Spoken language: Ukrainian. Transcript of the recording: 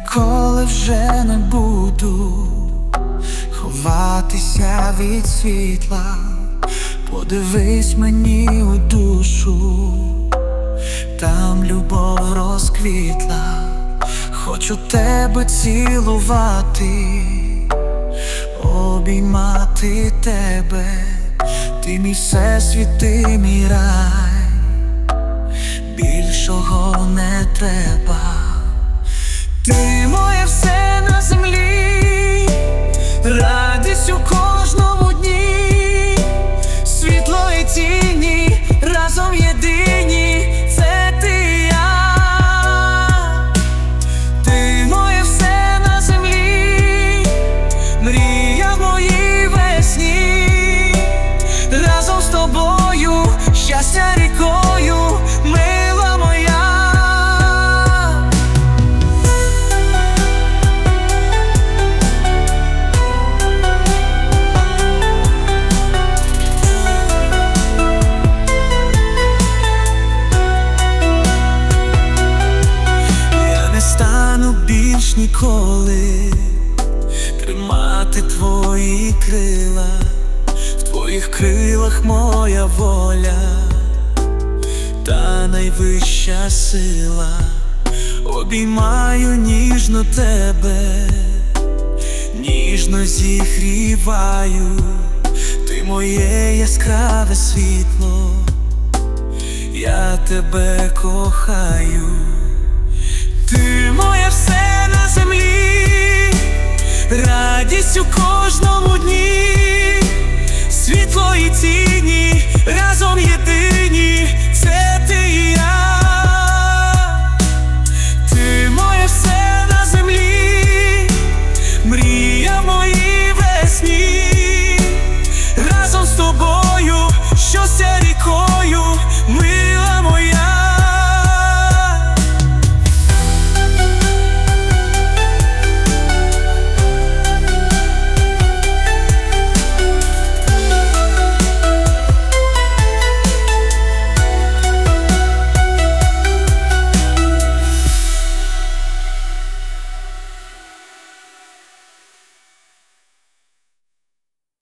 ніколи вже не буду ховатися від світла, подивись мені у душу, там любов розквітла, хочу тебе цілувати, обіймати тебе, ти мій всесвіт, ти мій рай, більшого не треба. Ти моє більш ніколи. Тримати твої крила, в твоїх крилах моя воля, та найвища сила, обіймаю ніжно тебе, ніжно зігріваю, ти моє яскраве світло, я тебе кохаю. Ти моє все землі, радість у кожному дні, світло і тіні,